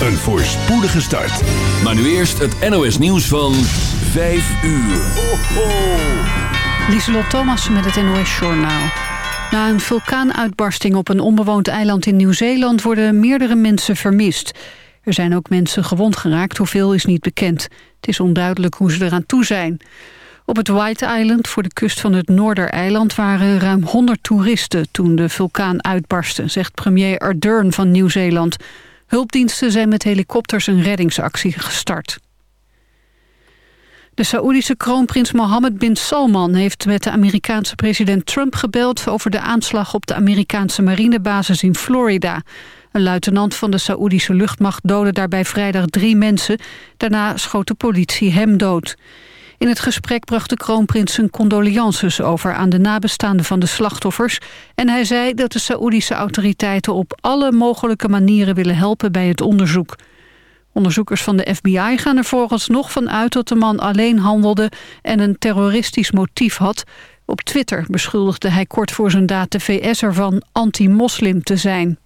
een voorspoedige start. Maar nu eerst het NOS nieuws van 5 uur. Ho, ho. Lieselot Thomas met het NOS Journaal. Na een vulkaanuitbarsting op een onbewoond eiland in Nieuw-Zeeland... worden meerdere mensen vermist. Er zijn ook mensen gewond geraakt, hoeveel is niet bekend. Het is onduidelijk hoe ze eraan toe zijn. Op het White Island, voor de kust van het Noordereiland... waren ruim 100 toeristen toen de vulkaan uitbarstte... zegt premier Ardern van Nieuw-Zeeland. Hulpdiensten zijn met helikopters een reddingsactie gestart. De Saoedische kroonprins Mohammed bin Salman heeft met de Amerikaanse president Trump gebeld over de aanslag op de Amerikaanse marinebasis in Florida. Een luitenant van de Saoedische luchtmacht doodde daarbij vrijdag drie mensen. Daarna schoot de politie hem dood. In het gesprek bracht de kroonprins zijn condolences over aan de nabestaanden van de slachtoffers. En hij zei dat de Saoedische autoriteiten op alle mogelijke manieren willen helpen bij het onderzoek. Onderzoekers van de FBI gaan er vooralsnog van uit dat de man alleen handelde en een terroristisch motief had. Op Twitter beschuldigde hij kort voor zijn daad de VS ervan anti-moslim te zijn.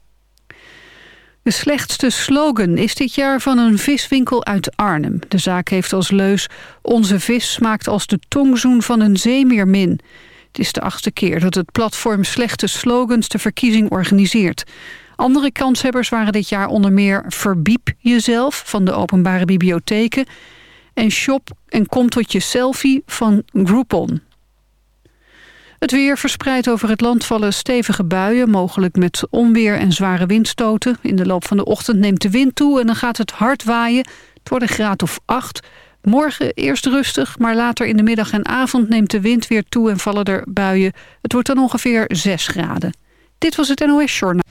De slechtste slogan is dit jaar van een viswinkel uit Arnhem. De zaak heeft als leus... Onze vis smaakt als de tongzoen van een zeemeermin. Het is de achtste keer dat het platform Slechte Slogans de verkiezing organiseert. Andere kanshebbers waren dit jaar onder meer Verbiep jezelf van de openbare bibliotheken... en Shop en Kom tot je selfie van Groupon. Het weer verspreidt over het land vallen stevige buien... mogelijk met onweer en zware windstoten. In de loop van de ochtend neemt de wind toe en dan gaat het hard waaien. Het wordt een graad of acht. Morgen eerst rustig, maar later in de middag en avond... neemt de wind weer toe en vallen er buien. Het wordt dan ongeveer 6 graden. Dit was het NOS Journaal.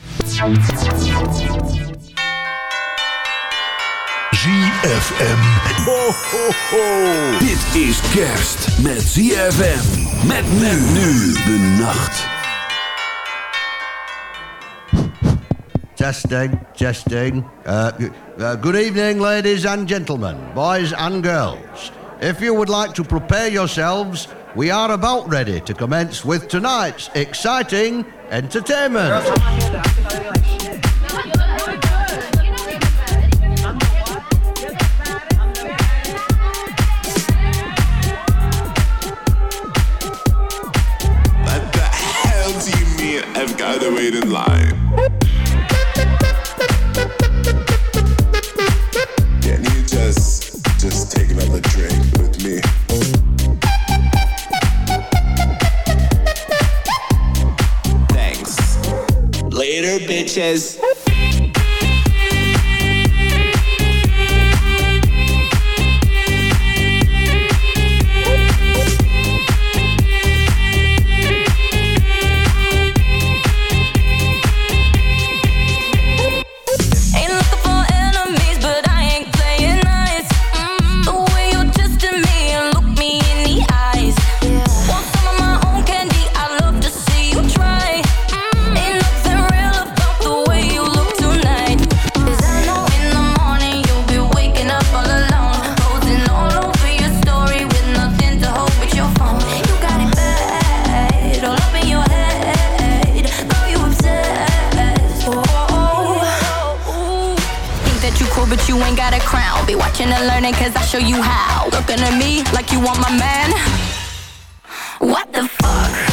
ZFM. Ho, ho, ho. Dit is kerst met ZFM. Met men nu de nacht. Testing, testing. Uh, uh, good evening, ladies and gentlemen, boys and girls. If you would like to prepare yourselves, we are about ready to commence with tonight's exciting entertainment. Line? Can you just, just take another drink with me? Thanks. Later, bitches. That you cool, but you ain't got a crown. Be watching and learning, cause I show you how. Looking at me like you want my man. What the fuck?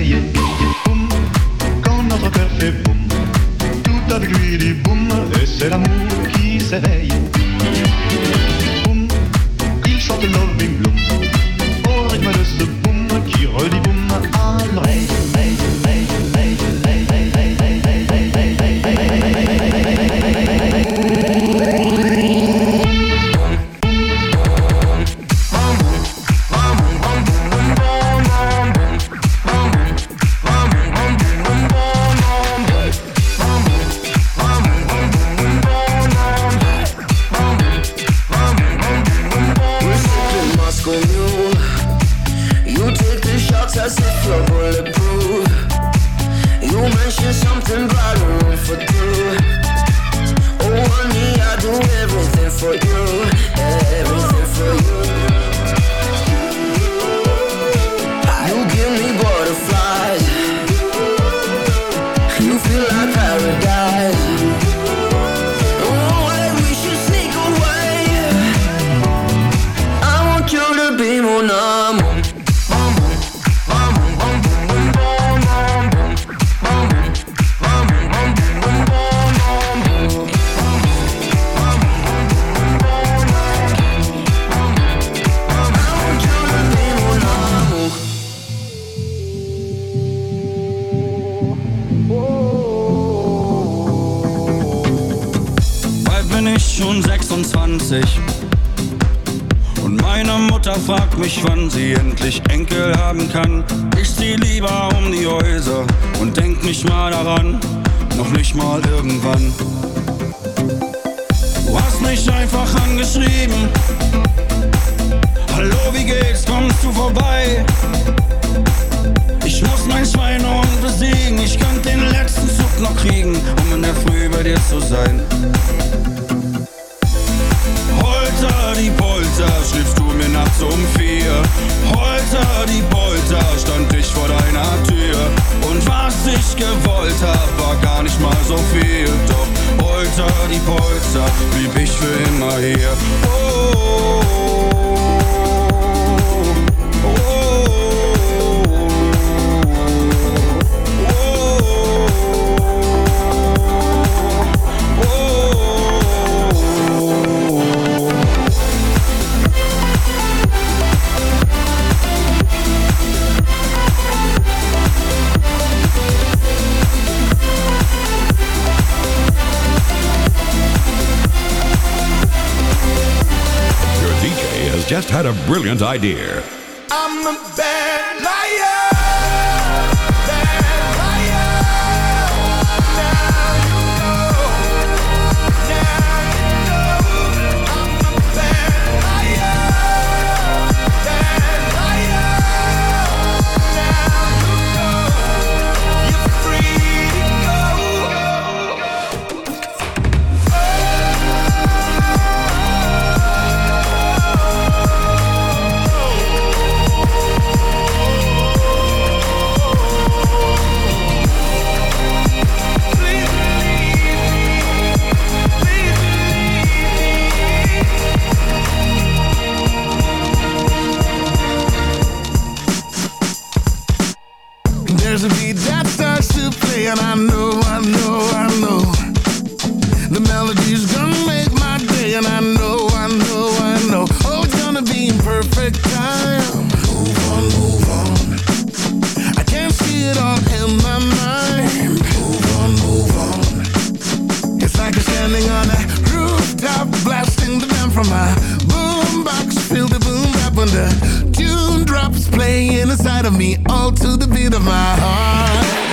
einfach angeschrieben. Hallo, wie geht's? Kommst du vorbei? Ich muss mein Schweinehund besiegen. Ich könnte den letzten Zug noch kriegen, um in der Früh bei dir zu sein. Holter die Polter, schriebst du mir nachts um vier. Holter die Polter, stand ich vor deiner Tür. Und was ich gewollt hab, war gar nicht mal so viel. Doch Holter die Polter, blieb ich für immer hier. Oh, had a brilliant idea. There's a beat that starts to play, and I know, I know, I know. The melody's gonna make my day, and I know, I know, I know. Oh, it's gonna be in perfect time. Move on, move on. I can't see it all in my mind. Move on, move on. It's like I'm standing on a rooftop, blasting the band from my inside of me, all to the beat of my heart.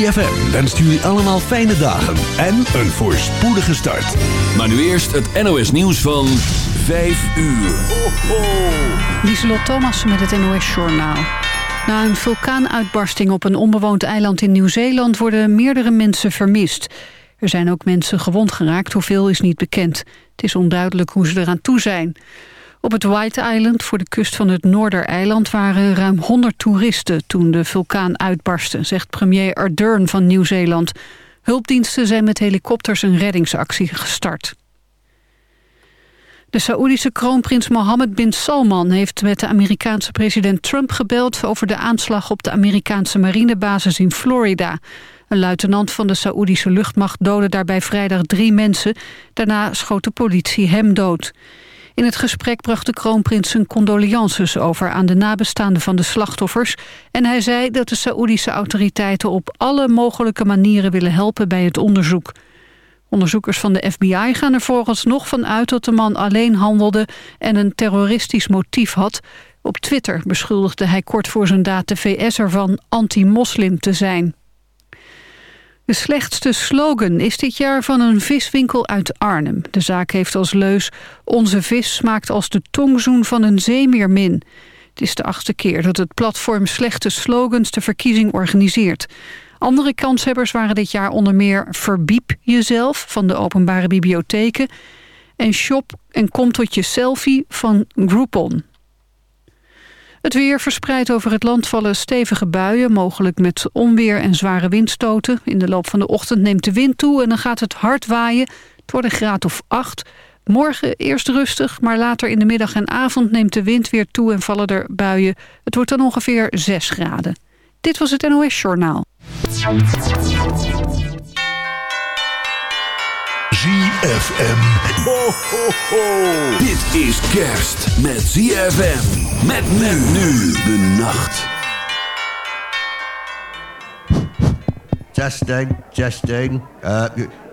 ZFM. Wenst jullie allemaal fijne dagen en een voorspoedige start. Maar nu eerst het NOS nieuws van 5 uur. Lieselot Thomassen met het NOS-journaal. Na een vulkaanuitbarsting op een onbewoond eiland in Nieuw-Zeeland... worden meerdere mensen vermist. Er zijn ook mensen gewond geraakt, hoeveel is niet bekend. Het is onduidelijk hoe ze eraan toe zijn. Op het White Island, voor de kust van het Noordereiland... waren ruim 100 toeristen toen de vulkaan uitbarstte... zegt premier Ardern van Nieuw-Zeeland. Hulpdiensten zijn met helikopters een reddingsactie gestart. De Saoedische kroonprins Mohammed bin Salman heeft met de Amerikaanse president Trump gebeld over de aanslag op de Amerikaanse marinebasis in Florida. Een luitenant van de Saoedische luchtmacht doodde daarbij vrijdag drie mensen. Daarna schoot de politie hem dood. In het gesprek bracht de kroonprins zijn condolences over aan de nabestaanden van de slachtoffers. En hij zei dat de Saoedische autoriteiten op alle mogelijke manieren willen helpen bij het onderzoek. Onderzoekers van de FBI gaan er vooralsnog van uit dat de man alleen handelde en een terroristisch motief had. Op Twitter beschuldigde hij kort voor zijn daad de VS ervan anti-moslim te zijn. De slechtste slogan is dit jaar van een viswinkel uit Arnhem. De zaak heeft als leus... Onze vis smaakt als de tongzoen van een zeemeermin. Het is de achtste keer dat het platform Slechte Slogans de verkiezing organiseert. Andere kanshebbers waren dit jaar onder meer Verbiep jezelf van de openbare bibliotheken... en Shop en Kom tot je selfie van Groupon. Het weer verspreidt over het land vallen stevige buien... mogelijk met onweer en zware windstoten. In de loop van de ochtend neemt de wind toe en dan gaat het hard waaien. Het wordt een graad of acht. Morgen eerst rustig, maar later in de middag en avond... neemt de wind weer toe en vallen er buien. Het wordt dan ongeveer 6 graden. Dit was het NOS Journaal. ZFM. Ho, ho, ho. Dit is kerst met ZFM. Met men nu de nacht. Testing, testing. Uh,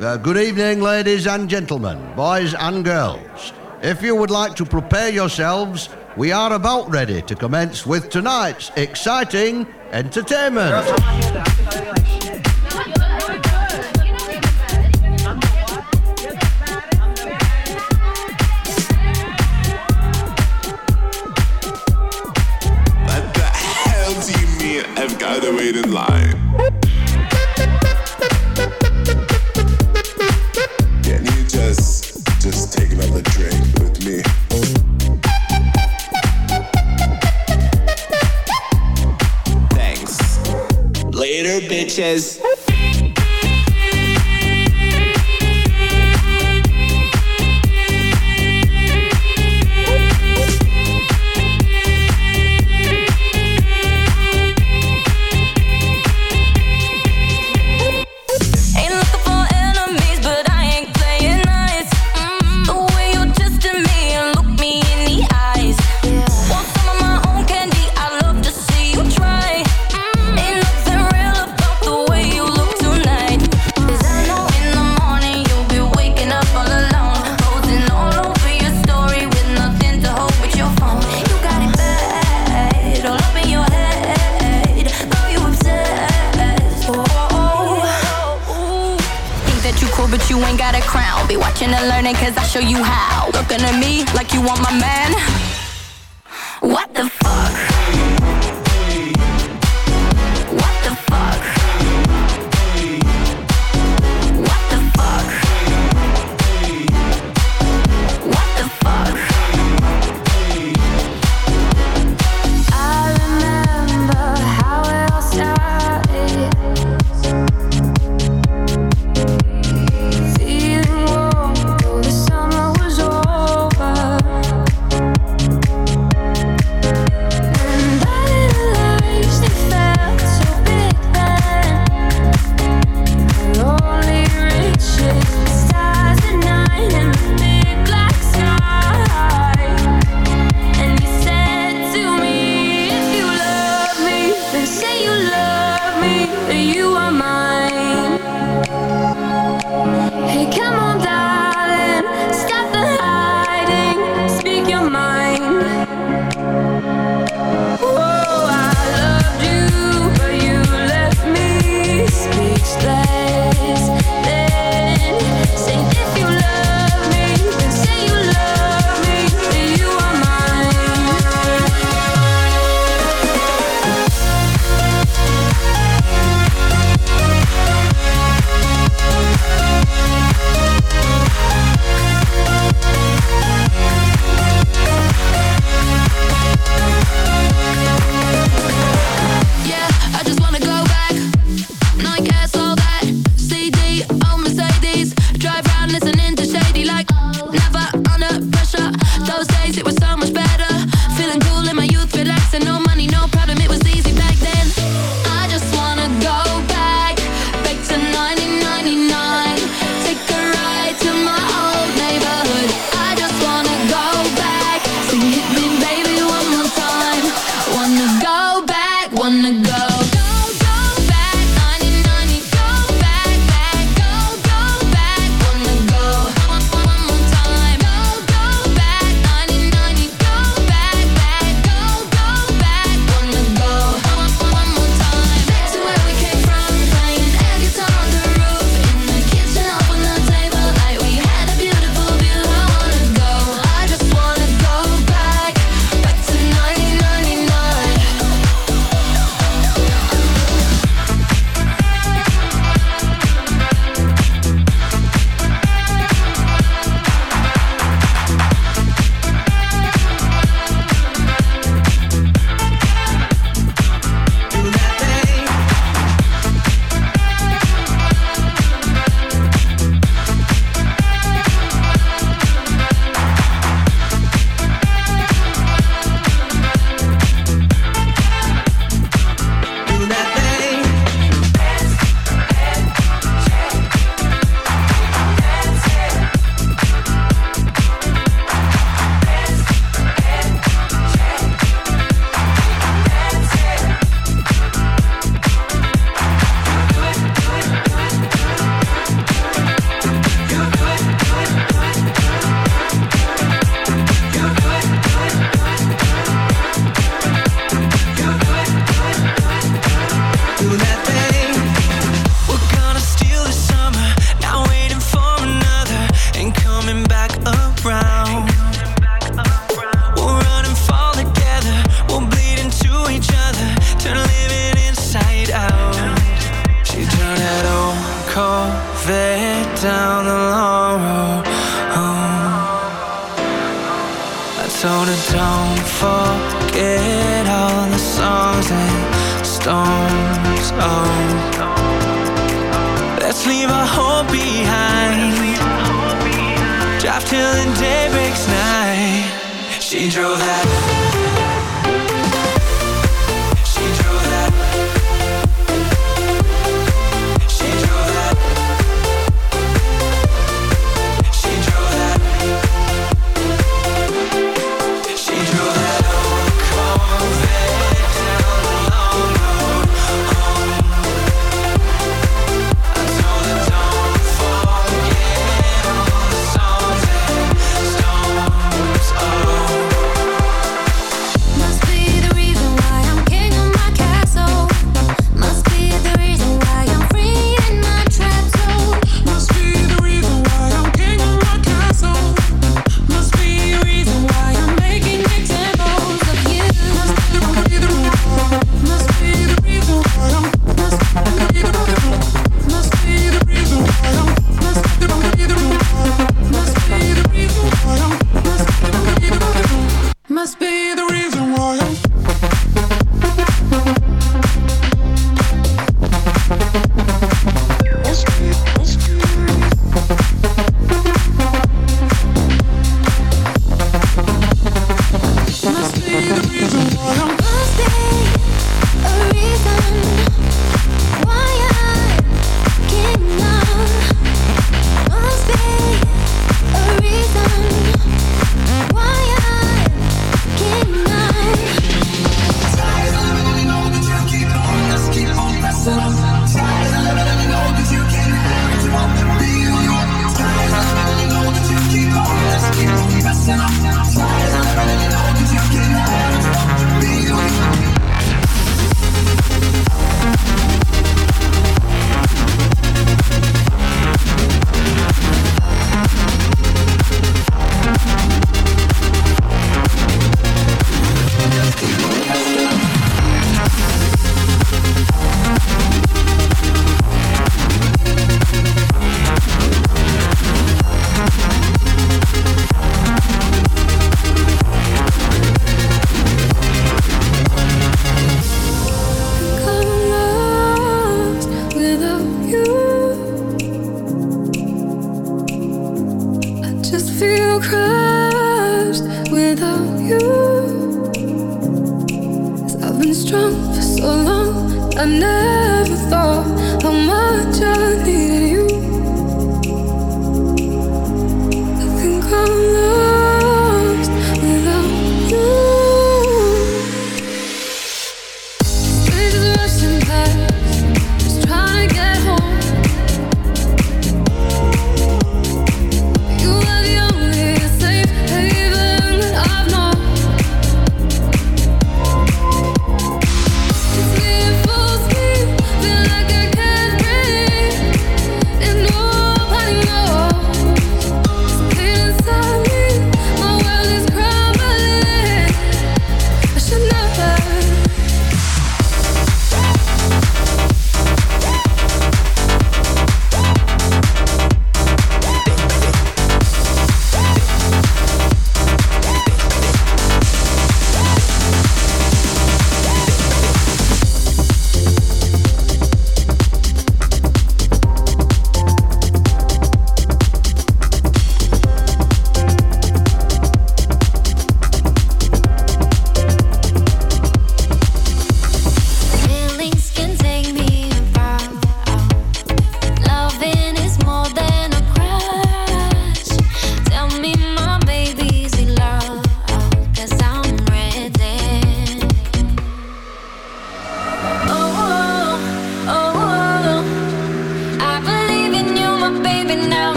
uh, good evening, ladies and gentlemen, boys and girls. If you would like to prepare yourselves, we are about ready to commence with tonight's exciting entertainment. Mean I've to wait in line? Can you just, just take another drink with me? Thanks. Later, bitches.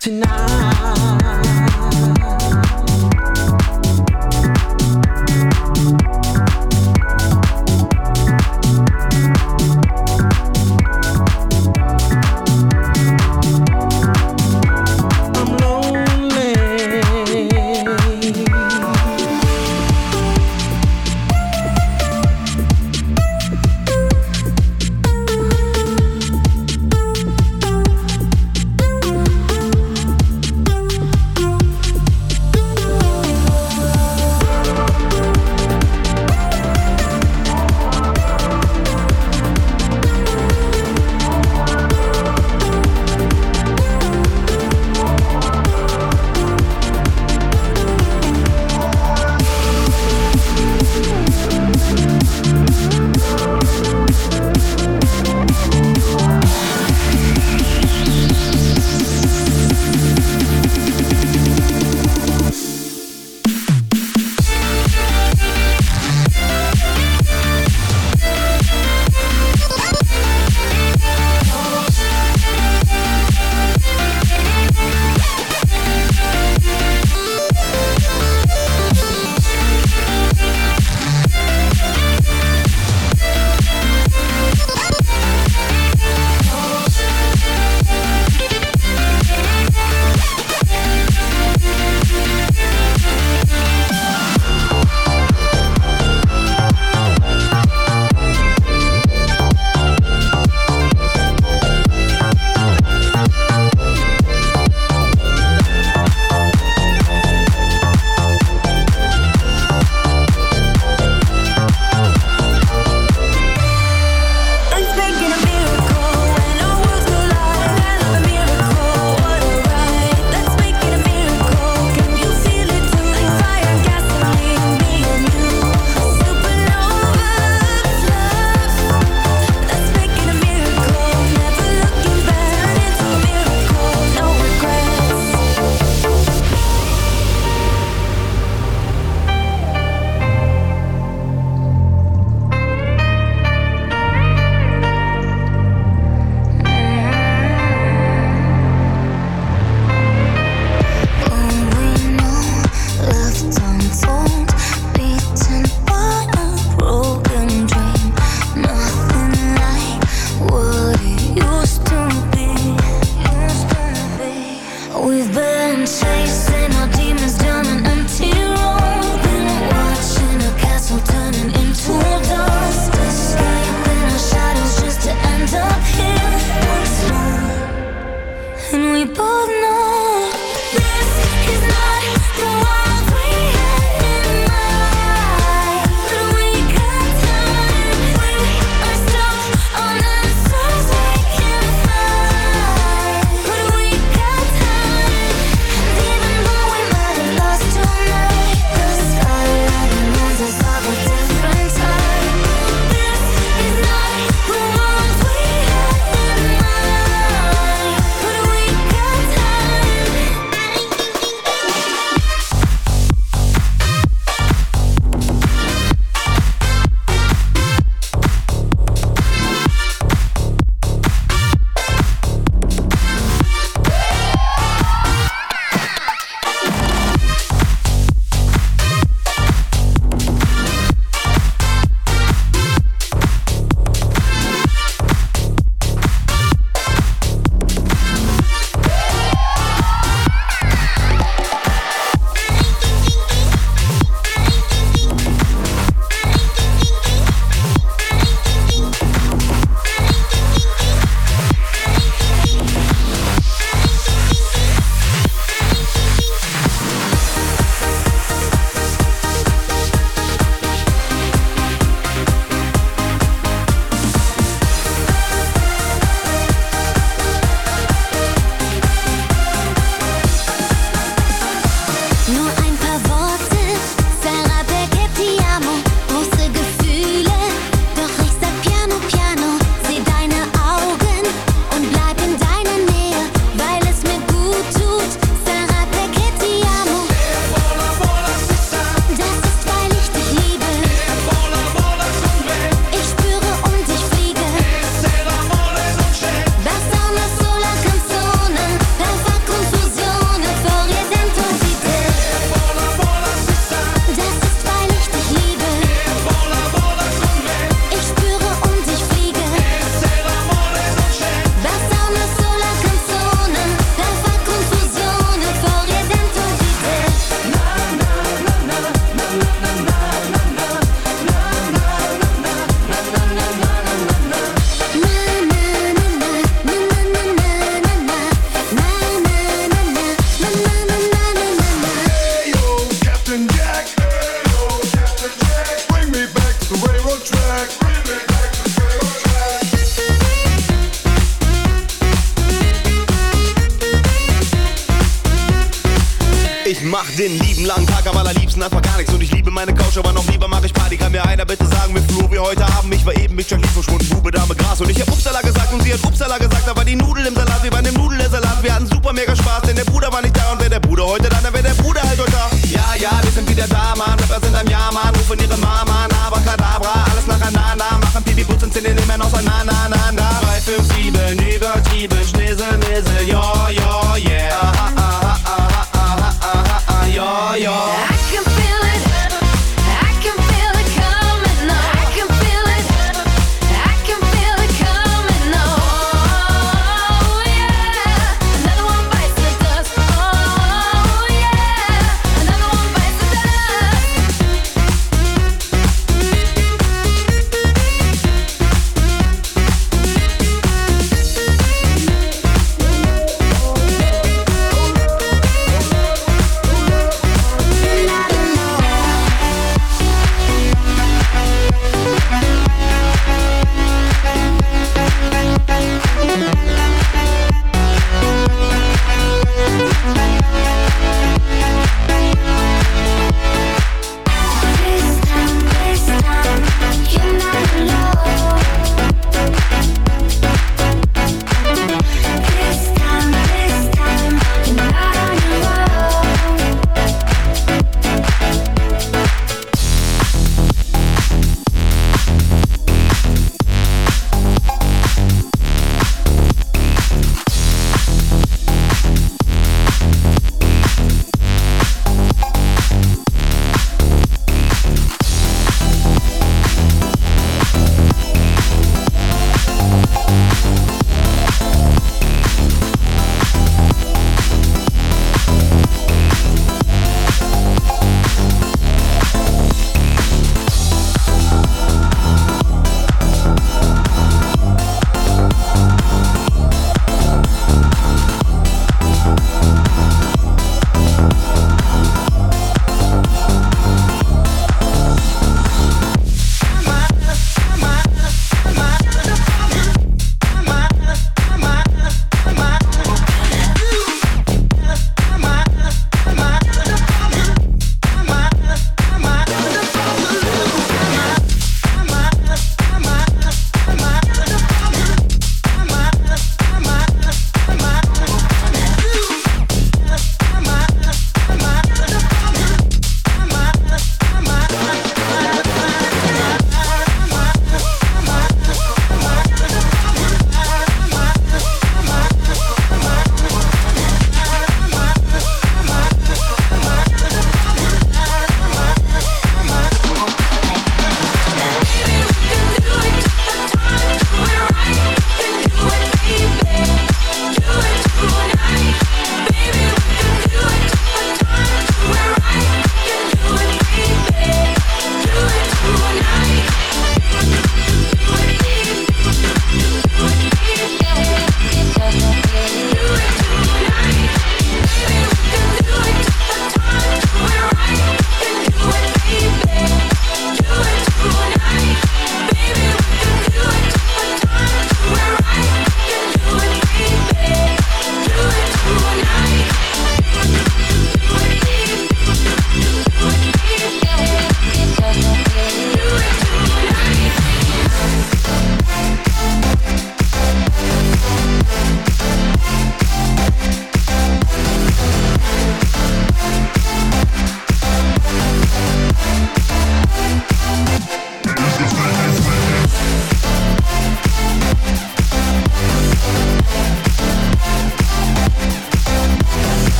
tonight. Ich mach den lieben langen Tag am allerliebsten einfach gar nichts. Und ich liebe meine Couch, aber noch lieber mach ich Party. Kann mir einer bitte sagen, mit Flo wir heute haben Ich war eben mit Jackie verschwunden, Bube, Dame, Gras. Und ich hab Upsala gesagt und sie hat Upsala gesagt Da war die Nudel im Salat, wir waren im Salat. Wir hatten super mega Spaß, denn der Bruder war nicht da. Und wäre der Bruder heute da, dann wäre der Bruder halt heute da. Ja, ja, wir sind wieder da, Mann. Rapper sind am Jahr, Mann. Rufen ihre Mama an na, machen Pipi, putzen Zähne, nehmen auseinander, na, na, na. 3, 5, 7, übertrieben, Schniesel, Missel, yo, yo, yeah. Aha,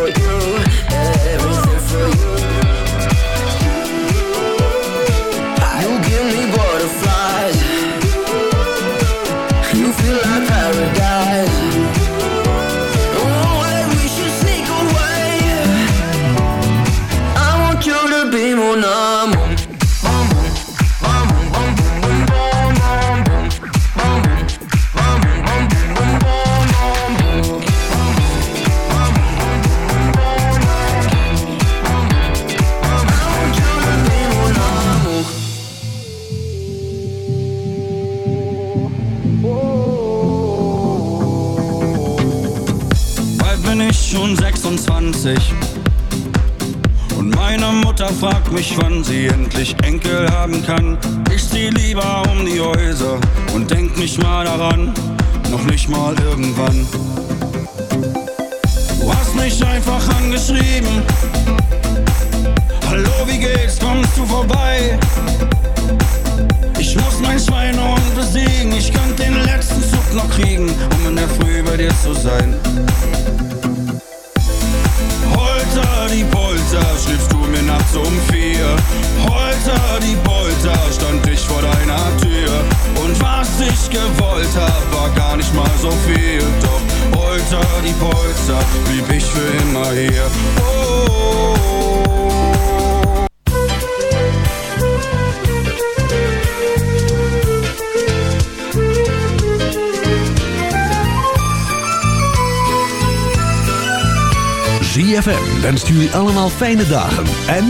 for you. fijne dagen en...